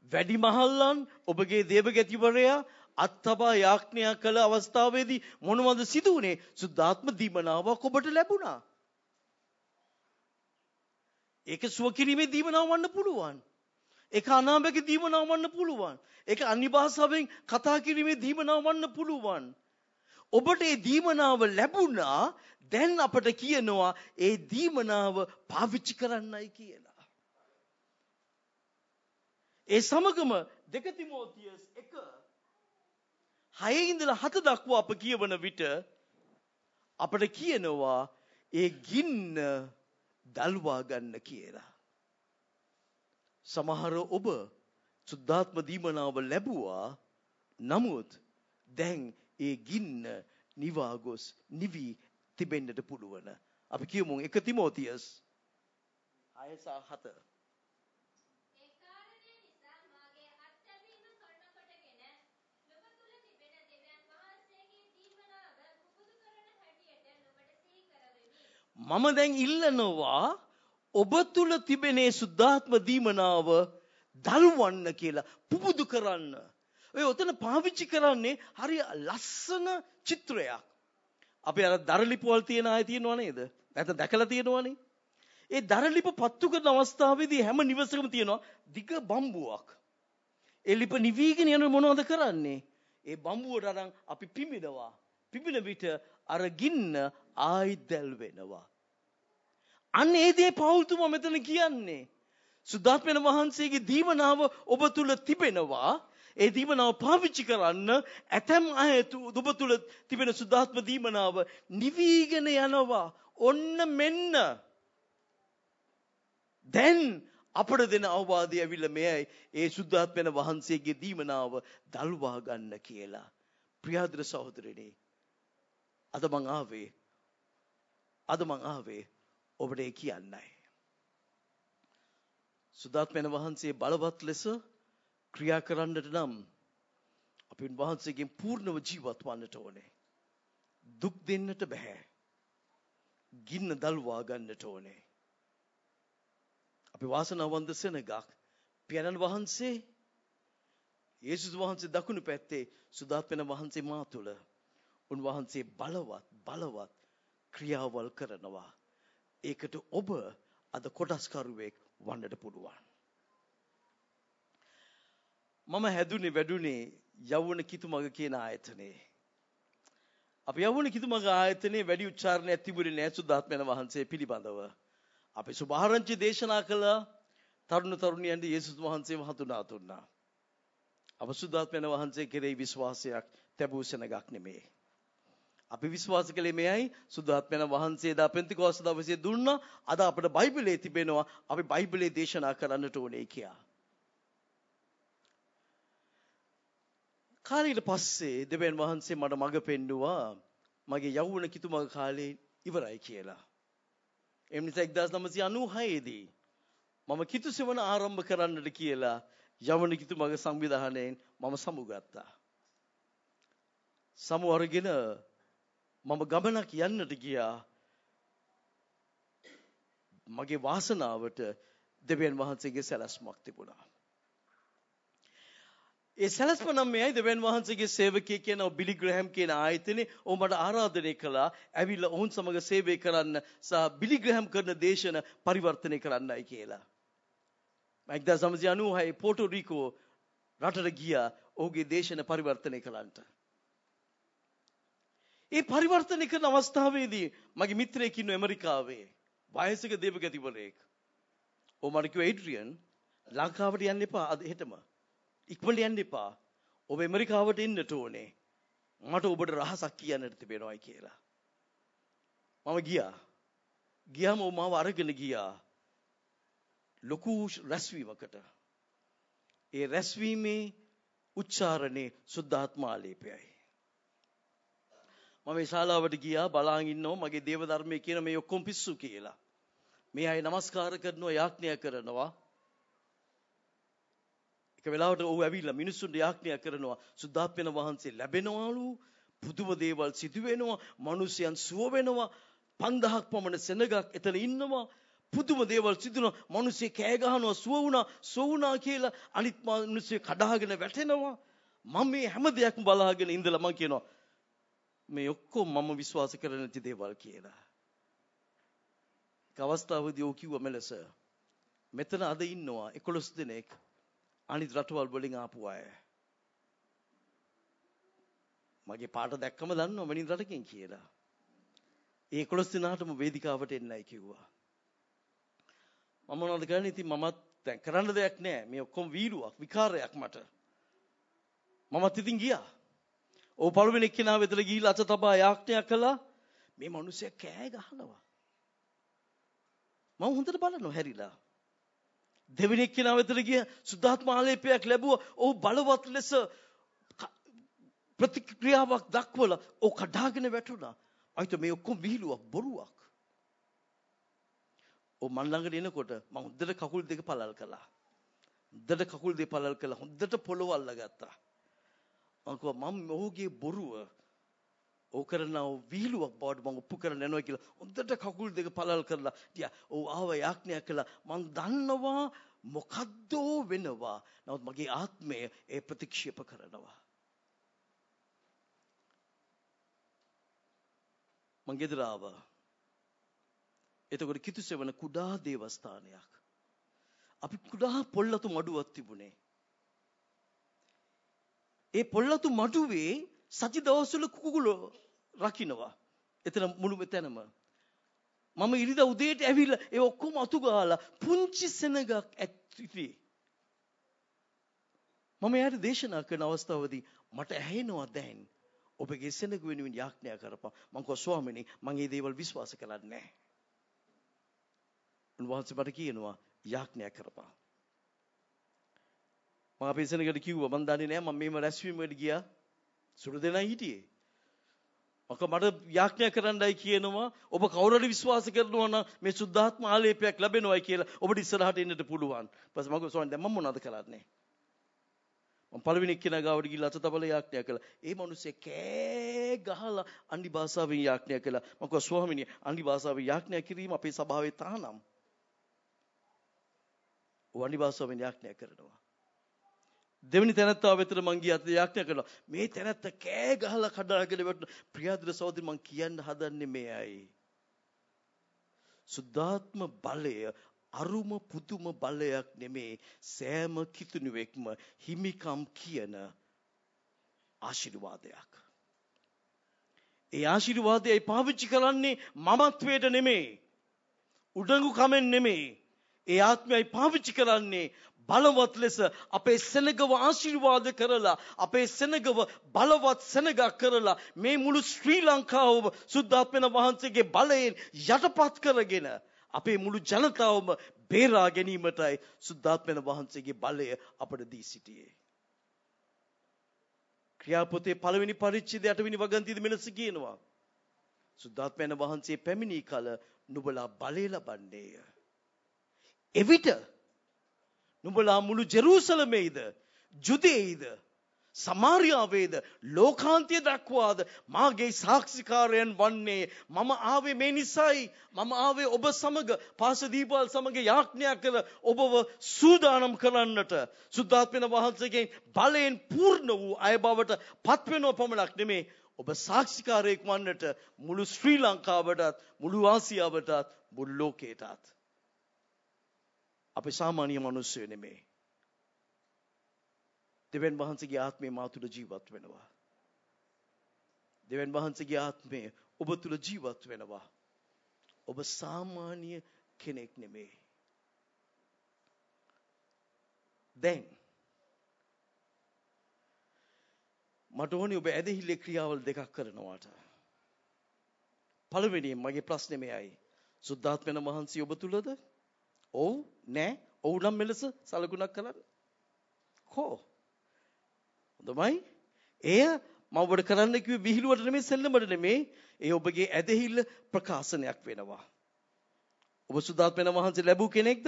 මොනවද? වැඩිමහල්ලන් ඔබගේ දේවගැතිවරයා අත්තබා යාඥා කළ අවස්ථාවේදී මොනවද සිදු වුනේ? සුද්ධාත්ම දීමනාවක් ඔබට ලැබුණා. ඒක සුව කිරීමේ දීමනාව වන්න පුළුවන්. ඒක අනාමක දීමනාව වන්න පුළුවන්. ඒක අන්‍ය භාෂාවෙන් කතා කිරීමේ දීමනාව වන්න පුළුවන්. ඔබට ඒ දීමනාව ලැබුණා දැන් අපට කියනවා ඒ දීමනාව පාවිච්චි කරන්නයි කියලා. ඒ සමගම දෙක තිමෝතියස් එක හයේ ඉඳලා හත දක්වා අප කියවන විට අපට කියනවා ඒ ගින්න දල්වා ගන්න කියලා. සමහර ඔබ සුද්ධාත්ම දීමනාව ලැබුවා නමුත් දැන් ඒ ගින්න නිවා ගොස් නිවි තිබෙන්නට පුළුවන. අපි කියමු එක තිමෝතියස් 6 සහ 7 මම දැන් ඉල්ලනවා ඔබ තුල තිබෙනේ සුද්ධාත්ම දීමනාව දල්වන්න කියලා පුබුදු කරන්න. ඔය ඔතන පාවිච්චි කරන්නේ හරි ලස්සන චිත්‍රයක්. අපි අර දරලිපවල් තියෙන අය තියෙනව නේද? නැත්නම් දැකලා තියෙනවනේ. ඒ දරලිප පත්තු කරන අවස්ථාවේදී හැම නිවසකම තියෙනවා දිග බම්බුවක්. ඒ ලිප නිවිගෙන යන මොනවද කරන්නේ? ඒ බම්බුවට අරන් අපි පිඹිනවා. පිඹින විට අර ගින්න ආයි දැල් වෙනවා. අන්න ඒ දේ පෞල්තුමා මෙතන කියන්නේ. සුද්ධාත්මන වහන්සේගේ දීවනාව ඔබ තුල තිබෙනවා. ඒ දීමනාව පාවිච්චි කරන්න ඇතැම් අය ඔබ තුල තිබෙන සුද්ධාත්ම දීමනාව නිවීගෙන යනවා. ඔන්න මෙන්න. දැන් අපට දෙන අවවාදය ඇවිල්ලා මෙයයි ඒ සුද්ධාත්මන වහන්සේගේ දීමනාව දල්වා ගන්න කියලා. ප්‍රියාදර සහෝදරනේ අද මං ආවේ අද මං ආවේ ඔබට ඒ කියන්නයි. සුදාත්මයන වහන්සේ බලවත් ලෙස ක්‍රියා කරන්නට නම් අපි උන්වහන්සේගෙන් පූර්ණව ජීවත් වන්නට ඕනේ. දුක් දෙන්නට බෑ. ගින්න දල්වා ගන්නට ඕනේ. අපි වාසනාවන්ත සෙනගක් පියනන් වහන්සේ යේසුස් වහන්සේ දකුණු පැත්තේ සුදාත්මන වහන්සේ මා තුළ උන්වහන්සේ බලවත් බලවත් ක්‍රියාවල් කරනවා. ඒකට ඔබ අද කොටස්කරුවෙක් වන්නට පුළුවන්. මම හැදුනේ වැඩුනේ යවුණ කිතුමග කියන ආයතනයේ. අප යවුණ කිතුමග ආයතනයේ වැඩි උච්චාරණයක් තිබුණේ නෑ සුද්ධාත්මයන් වහන්සේ පිළිබඳව. අපි සුභාරංචි දේශනා කළ තරුණ තරුණියන්ට යේසුස් වහන්සේ හඳුනා දුන්නා. අප සුද්ධාත්මයන් වහන්සේ කෙරෙහි විශ්වාසයක් තැබූ සෙනගක් නෙමේ. අපි විශ්වාස කළේ මෙයයි සුද්ධාත්මයන් වහන්සේ දා පෙන්තිකෝස්ත දවසේ දුන්නා අද අපිට බයිබලයේ තිබෙනවා අපි බයිබලයේ දේශනා කරන්නට ඕනේ කියා. කාලයකට පස්සේ දෙවියන් වහන්සේ මට මඟ පෙන්නුවා මගේ යෞවන කිතුමග කාලේ ඉවරයි කියලා. එම නිසා 1996 දී මම කිතු සෙවන ආරම්භ කරන්නට කියලා යවන කිතුමග සංවිධානයෙන් මම සමුගත්තා. සමු අරගෙන මම ගමනක් යන්නට ගියා මගේ වාසනාවට දෙවියන් වහන්සේගේ සැලැස්මක් තිබුණා. ඒ සැලැස්ම නම් මෙයයි දෙවන් වහන්සේගේ සේවකයෙක් කියන බිලි ග්‍රැහම් කියන ආයතනේ ඔහු මට ආරාධනය කළා ඇවිල්ලා ඔවුන් සමග සේවය කරන්න සහ බිලි ග්‍රැහම් කරන දේශන පරිවර්තනය කරන්නයි කියලා. 1996 පෝටෝ රීකෝ රටට ගියා ඔහුගේ දේශන පරිවර්තනය කරන්නට. ඒ පරිවර්තනය කරන අවස්ථාවේදී මගේ මිත්‍රයෙක් ඉන්න ඇමරිකාවේ වයසක දේවගතිවරයෙක්. ඔහු මට කිව්වා ඒඩ්‍රියන් ලංකාවට යන්න එපා අද හෙටම. ඉක්මනට යන්න එපා. ඔබ ඇමරිකාවට එන්නට ඕනේ. මට ඔබට රහසක් කියන්නට තිබෙනවායි කියලා. මම ගියා. ගියාම ඔහු මාව අරගෙන ගියා. ලොකු රැස්වීමකට. ඒ රැස්වීමේ උච්චාරණේ සුද්ධාත්මාලේපයයි. මම ශාලාවට ගියා බලාගෙන ඉන්නවා මගේ දේව ධර්මයේ කියන මේ ඔක්කොම පිස්සු කියලා. මේ අය নমස්කාර කරනවා යාඥා කරනවා. එක වෙලාවට ඔහු ඇවිල්ලා මිනිස්සුන්ට යාඥා කරනවා සුද්ධාත්මන වහන්සේ ලැබෙනවලු පුදුම දේවල් සිදු වෙනවා මිනිසයන් සුව වෙනවා 5000ක් පමණ සෙනගක් එතන ඉන්නවා පුදුම දේවල් සිදුන මිනිස්සේ කෑ ගහනවා සුව වුණා සුව වුණා කියලා අනිත් මිනිස්සේ කඩාගෙන වැටෙනවා මම මේ හැම දෙයක්ම බලාගෙන ඉඳලා මම කියනවා මේ ඔක්කොම මම විශ්වාස කරන නැති දේවල් කියලා. අවස්ථාවදී ඔහු කිව්ව මෙලෙස මෙතන අද ඉන්නවා 11 දෙනෙක් අනිත් රටවල් වලින් ආපු අය. මගේ පාට දැක්කම දන්නවා මනින් රටකින් කියලා. ඒ 11 දෙනාටම වේදිකාවට එන්නයි කිව්වා. මම මොනවද කරන්නේ? ඉතින් මමත් දැන් කරන්න දෙයක් නැහැ. මේ ඔක්කොම වීරුවක්, විකාරයක් මට. මමත් ඉතින් ගියා. ඔව් පළවෙනි එක්කෙනා වෙතට ගිහිල්ලා අත තබා යාඥා කළා. මේ මිනිස්සයා කෑ ගහනවා. මම හොඳට බලනවා හැරිලා. දෙවෙනි එක්කෙනා වෙතට ගිය සුද්ධාත්ම ආලේපයක් ලැබුවා. ඔහු බලවත් ලෙස ප්‍රතික්‍රියාවක් දක්වලා ඔහු කඩාගෙන වැටුණා. අයිත මේ ඔක්කොම විහිළුවක් බොරුවක්. ඔව් මන් ළඟට එනකොට මම හොඳට කකුල් දෙක පළල් කළා. හොඳට කකුල් දෙක පළල් කළා. හොඳට පොළව අල්ලගත්තා. මම කිව්වා මම ඔහුගේ බොරුව ඔහු කරන විහිළුවක් බවට මම ඔප්පු කරන්න යනවා කියලා හොඳට කකුල් දෙක පළල් කරලා තියා ඔහු ආව යාඥා කළා. මම දන්නවා මොකද්දෝ වෙනවා. නමුත් මගේ ආත්මය ඒ ප්‍රතික්ෂේප කරනවා. මං ගෙදර ආවා. එතකොට කිතුසෙවන කුඩා දේවස්ථානයක්. අපි කුඩා පොල්ලතු මඩුවක් තිබුණේ. ඒ පොල්ලතු මඩුවේ සති දවස්වල කුකුලෝ රකින්නවා. එතන මුළු මෙතනම. මම ඉරිදා උදේට ඇවිල්ලා ඒ ඔක්කොම අතු ගාලා පුංචි සෙනගක් ඇක්ටිටි. මම එයාට දේශනා කරන අවස්ථාවදී මට ඇහෙනවා දැන් ඔබගේ සෙනග වෙනුවෙන් යාඥා කරපන්. මං කිව්වා ස්වාමිනේ මං මේ දේවල් විශ්වාස කරන්නේ නැහැ. උන්වහන්සේ මට කියනවා යාඥා කරපන්. මම අපේ සෙනගට කිව්වා මම දන්නේ නැහැ මම මේම රැස්වීමකට ගියා. සුළු දෙනා හිටියේ. මක මට යාඥා කරන්නයි කියනවා. ඔබ කවුරුහරි විශ්වාස කරනවා නම් මේ සුද්ධාත්ම ආලේපයක් ලැබෙනවයි කියලා ඔබට ඉස්සරහට එන්නට පුළුවන්. ඊපස්සේ මම සෝන් දැන් මම මොනවද කරන්නේ? මම පළවෙනි එක්කෙනා ගාවට ගිහිල්ලා අත තබල යාඥා කළා. ඒ මිනිස්සේ කෑ ගහලා අන්දි භාෂාවෙන් යාඥා කළා. මම කිව්වා ස්වාමිනිය අන්දි භාෂාවෙන් යාඥා කිරීම අපේ සභාවේ තහනම්. ඔව් අන්දි භාෂාවෙන් යාඥා කරනවා. දෙවනි තැනත්තා වෙතට මං ගිය අත යාඥා කරනවා. මේ තැනත්ත කෑ ගහලා කඩාගෙන වැටුණා. ප්‍රියාදුර සහෝදරි මං කියන්න හදන්නේ මේයි. සුද්ධාත්ම බලය අරුම පුදුම බලයක් නෙමේ සෑම කිතුණුවෙක්ම හිමිකම් කියන ආශිර්වාදයක්. ඒ ආශිර්වාදයයි පාවිච්චි කරන්නේ මමත්වයට නෙමේ. උඩඟු කමෙන් නෙමේ. ඒ ආත්මයයි පාවිච්චි කරන්නේ බලවත් ලෙස අපේ සෙනගව ආශිර්වාද කරලා අපේ සෙනගව බලවත් සෙනගක් කරලා මේ මුළු ශ්‍රී ලංකාවම සුද්ධාත්මන වහන්සේගේ බලයෙන් යටපත් කරගෙන අපේ මුළු ජනතාවම බේරා ගැනීමටයි සුද්ධාත්මන වහන්සේගේ බලය අපට දී සිටියේ. ක්‍රියාපොතේ පළවෙනි පරිච්ඡේදය අටවෙනි වගන්තියේදී මෙලෙස කියනවා. සුද්ධාත්මයන් වහන්සේ පැමිණි කල නුඹලා බලය ලබන්නේය. එවිට නුඹලා මුළු ජෙරූසලමේද ජුදේයිද සමාරියාවේද ලෝකාන්තය දක්වාද මාගේ සාක්ෂිකාරයන් වන්නේ? මම ආවේ මේ නිසයි. මම ආවේ ඔබ සමග පාසදීපල් සමග යාඥා කර ඔබව සූදානම් කරන්නට. සුද්ධාත්මන වහන්සේගෙන් බලයෙන් පූර්ණ වූ අය බවට පත්වෙනව පමණක් නෙමේ. ඔබ සාක්ෂිකාරයෙක් වන්නට මුළු ශ්‍රී ලංකාවටත් මුළු ආසියාවටත් මුළු ලෝකයටත්. අපි සාමාන්‍ය මනුස්සය නෙමේ දෙවන් වහන්සේගේ ආත්මය මා තුළ ජීවත් වෙනවා. දෙවන් වහන්සේගේ ආත්මය ඔබ තුළ ජීවත් වෙනවා. ඔබ සාමාන්‍ය කෙනෙක් නෙමේ. දැන් මට ඕනි ඔබ ඇදහිල්ලේ ක්‍රියාවල් දෙකක් කරනවාට. පළවෙනියෙන් මගේ ප්‍රශ්නේ මෙයයි. සුද්ධාත්මන වහන්සේ ඔබ තුලද? ඔව් නෑ. ඔව් නම් මෙලෙස සලකුණක් කරන්න. කෝ හොඳමයි. එය මම ඔබට කරන්න කිව්වේ විහිළුවට නෙමෙයි සෙල්ලමට නෙමෙයි. ඒ ඔබගේ ඇදහිල්ල ප්‍රකාශනයක් වෙනවා. ඔබ සුදාත්මන වහන්සේ ලැබූ කෙනෙක්ද?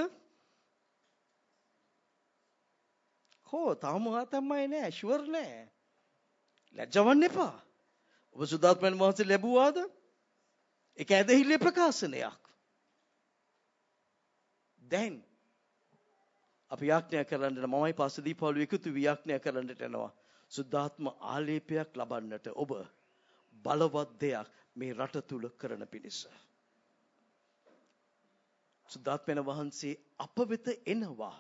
කෝ තාම තමයි නෑ ෂුවර් නෑ. ලැජ්ජවන්න එපා. ඔබ සුදාත්මන වහන්සේ ලැබුවාද? ඒක ඇදහිල්ලේ ප්‍රකාශනයක්. දැන් අපි යාඥා කරන්න මමයි පස්සේ දීපාවලු එකතු වී යාඥා කරන්නට යනවා. සුද්ධාත්ම ආලේපයක් ලබන්නට ඔබ බලවත් දෙයක් මේ රට තුල කරන පිණිස. සුද්ධාත්මයන් වහන්සේ අප වෙත එනවා.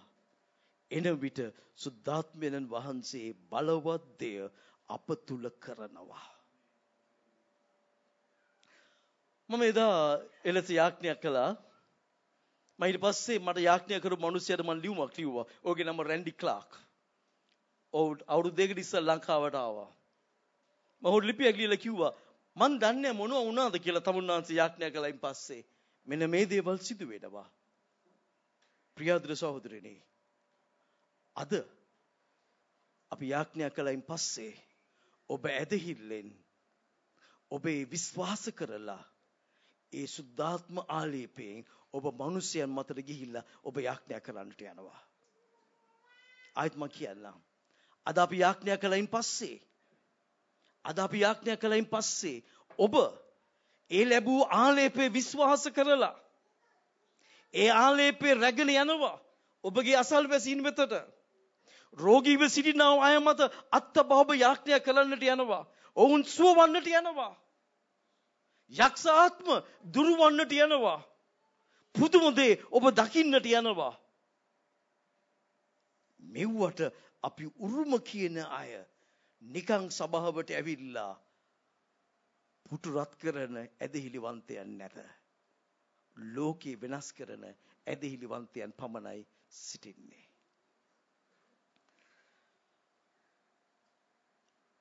එන විට සුද්ධාත්මයන් වහන්සේ බලවත් දෙය අප තුල කරනවා. මම එදා එලෙස යාඥා කළා. මම ඊට පස්සේ මට යාඥා කරපු මිනිස්සයාට මම ලියුමක් ලිව්වා. ඕගේ නම රැන්ඩි ක්ලාක්. ඔව් අවුරුදු දෙකකට ඉස්සෙල් ලංකාවට ආවා. මම හොට ලිපියක් ලියලා කිව්වා මන් දන්නේ මොනව වුණාද කියලා තමුන්නාන්සේ යාඥා කළයින් පස්සේ මෙන්න මේ දේවල් සිදු වෙනවා. ප්‍රියාදර සහෝදරනේ අද අපි යාඥා කළයින් පස්සේ ඔබ ඇදහිල්ලෙන් ඔබේ විශ්වාස කරලා ඒ සුද්ධාත්ම ආලේපයෙන් ඔබ මිනිසයන් මතට ගිහිල්ලා ඔබ යාඥා කරන්නට යනවා. ආයෙත් මම කියන්නම්. අද අපි යාඥා කළයින් පස්සේ අද අපි යාඥා කළයින් පස්සේ ඔබ ඒ ලැබූ ආලේපේ විශ්වාස කරලා ඒ ආලේපේ රැගෙන යනවා ඔබගේ අසල්වැසීන් වෙතට රෝගීව සිටිනා අය මත අත්බහබ යාඥා කරන්නට යනවා ඔවුන් සුව වන්නට යනවා යක්ෂ ආත්ම දුරු වන්නට යනවා පුදුම දේ ඔබ දකින්නට යනවා මෙව්වට අපි උරුම කියන අය නිකං සභාවට ඇවිල්ලා පුටු රත් කරන ඇදහිලිවන්තයන් නැත. ලෝකේ වෙනස් කරන ඇදහිලිවන්තයන් පමණයි සිටින්නේ.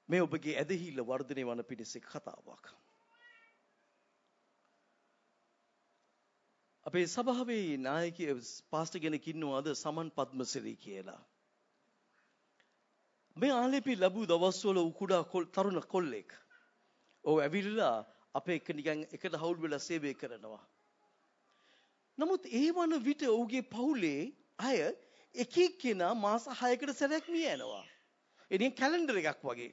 මේ ඔබගේ ඇදහිල්ල වර්ධනය වන පිණිස කතාවක්. අපේ සභාවේ නායක පාස්ට කෙනෙක් ඉන්නවාද සමන් පද්මසිරි කියලා. මේ ආලේපි ලැබූ දවස්වල උකුඩා තරුණ කොල්ලෙක්. ඔහු ඇවිල්ලා අපේ එක නිකන් එකට හවුල් වෙලා සේවය කරනවා. නමුත් ඒ වන විට ඔහුගේ පවුලේ අය එක එක්කෙනා මාස 6කට සැරයක් මිය යනවා. එනින් කැලෙන්ඩර් එකක් වගේ.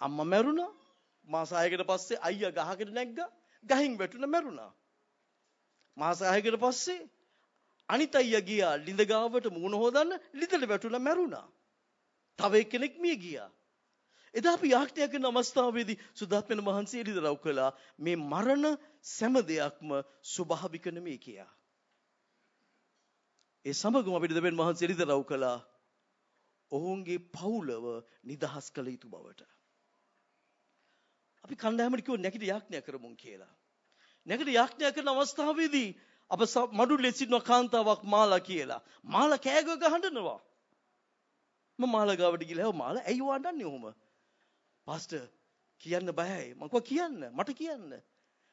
අම්මා මැරුණා. මාස 6කට පස්සේ අයියා ගහකට නැග්ගා. ගහින් වැටුණා මැරුණා. මාස 6කට පස්සේ අනිත් අයියා ගියා ලිඳ ගාවට මූණ හොදන්න ලිඳට වැටුණා මැරුණා. තව එක්කෙනෙක් මිය ගියා. එදා අපි යාඥා කරන අවස්ථාවේදී සුදාත්මන මහන්සිය එළිදරව් කළා මේ මරණ සෑම දෙයක්ම ස්වභාවික නෙමෙයි කියා. ඒ සමගම අපිට දෙවියන් වහන්සේ එළිදරව් කළා ඔවුන්ගේ පවුලව නිදහස් කළ යුතු බවට. අපි කණ්ඩායමට කිව්ව නැගිට යාඥා කරමුන් කියලා. නැගිට යාඥා කරන අවස්ථාවේදී අප මඩුල්ලේ සිටින කාන්තාවක් මාලා කියලා. මාලා කෑගව ගහනවා. මම මාළගාවට ගිහලා මාලා ඇයි වඩන්නේ ඔහොම? පාස්ටර් කියන්න බයයි. මම කිව්වා කියන්න මට කියන්න.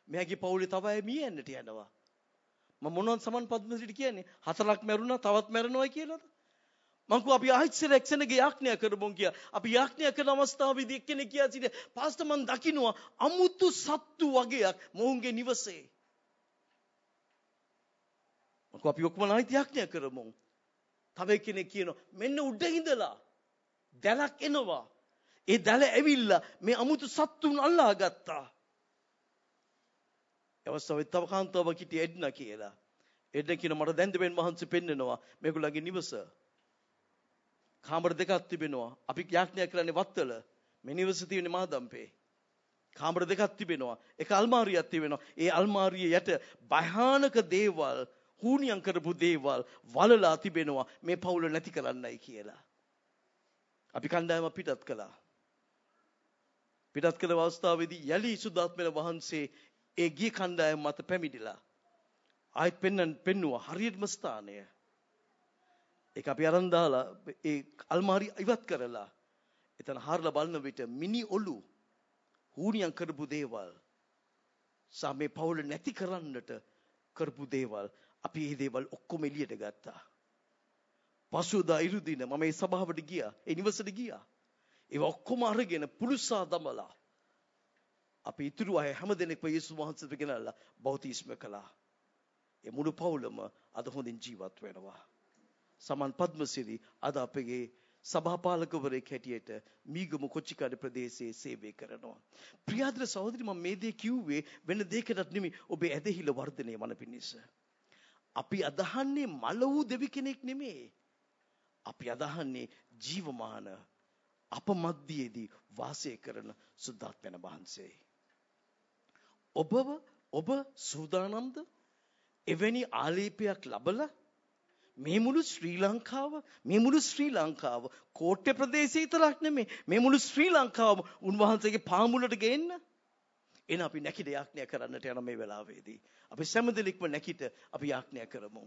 මෙයාගේ පවුලේ තව අය මිය යන්නට යනවා. මම මොනවද සමන් පද්මසිට කියන්නේ? හතරක් මැරුණා තවත් මැරෙනවා කියලාද? මං කිව්වා අපි ආයිත් එක්සෙනගේ යාඥා කරමුන් කියා. අපි යාඥා කරන අවස්ථාවේදී එක්කෙනෙක් කියා සිටිය පාස්ටර් මං දකින්නවා අමුතු සත්තු වගේක් මොහුන්ගේ නිවසේ. මං කිව්වා අපි ඔක්කොම ආයිත් යාඥා කරමුන්. තව කෙනෙක් කියනවා මෙන්න උඩ ඉඳලා දැලක් එනවා. ඒ දැල ඇවිල්ලා මේ අමුතු සත්තුන් අල්ලා ගත්තා. අවස්ථාවේ තව කාන්තාවක් හිටිය එඩ්නා කියලා. එඩ්නා කියන මට දැන් දෙවෙන් වහන්සේ පෙන්නනවා මේගොල්ලන්ගේ නිවස. කාමර දෙකක් තිබෙනවා. අපි යාඥා කරන්නේ වත්තල. මේ නිවස තියෙන්නේ මාදම්පේ. කාමර දෙකක් තිබෙනවා. එක අල්මාරියක් තිබෙනවා. ඒ අල්මාරිය යට භයානක දේවල් හූනියම් කරපු දේවල් වලලා තිබෙනවා. මේ පවුල නැති කරන්නයි කියලා. අපි කණ්ඩායම පිටත් කළා. පිටත් කළ අවස්ථාවේදී යලි සුදාත්මල වහන්සේ ඒ ගිය කණ්ඩායම මත පැමිණිලා ආයෙත් පෙන්වන්න පෙන්නුවා හරියටම ස්ථානය. ඒක අපි අරන් දාලා ඒ අල්මාරි ඉවත් කරලා එතන හාරලා බලන විට මිනි ඔලු හූනියම් කරපු දේවල් සමේ පවුල නැති කරන්නට කරපු දේවල් අපි මේ දේවල් ඔක්කොම එළියට ගත්තා. පසුදා ඉරුදින මම මේ සභාවට ගියා. ඒ නිවසට ගියා. ඒව ඔක්කොම අරගෙන පුරුසා දමලා අපි ඉතුරු අය හැමදෙනෙක්ම යේසුස් වහන්සේට ගෙනල්ලා බෞතිස්ම කළා. ඒ මුළු පවුලම අද හොඳින් ජීවත් වෙනවා. සමන් පද්මසිරි අද අපගේ සභාපාලකවරයෙක් හැටියට මීගමු කොච්චිකාඩ ප්‍රදේශයේ සේවය කරනවා. ප්‍රියාදර සහෝදරි මම මේ දේ කිව්වේ වෙන දෙයකටත් නෙමෙයි ඔබේ ඇදහිල්ල වර්ධනය වන පිණිස. අපි අදහන්නේ මල වූ දෙවි කෙනෙක් නෙමෙයි. අපි අදහන්නේ ජීවමාන අප මධ්‍යයේදී වාසය කරන සුද්ධාත්මන වහන්සේ. ඔබව ඔබ සූදානම්ද එවැනි ආලේපයක් ලබලා මේ මුළු ශ්‍රී ලංකාව මේ මුළු ශ්‍රී ලංකාව කෝට්ටේ ප්‍රදේශය විතරක් නෙමෙයි මේ මුළු ශ්‍රී ලංකාවම උන්වහන්සේගේ පාමුලට ගේන්න. එන අපි නැකිට යාඥා කරන්නට යන මේ වෙලාවේදී. අපි සෑම දෙලික්ම නැකිට අපි යාඥා කරමු.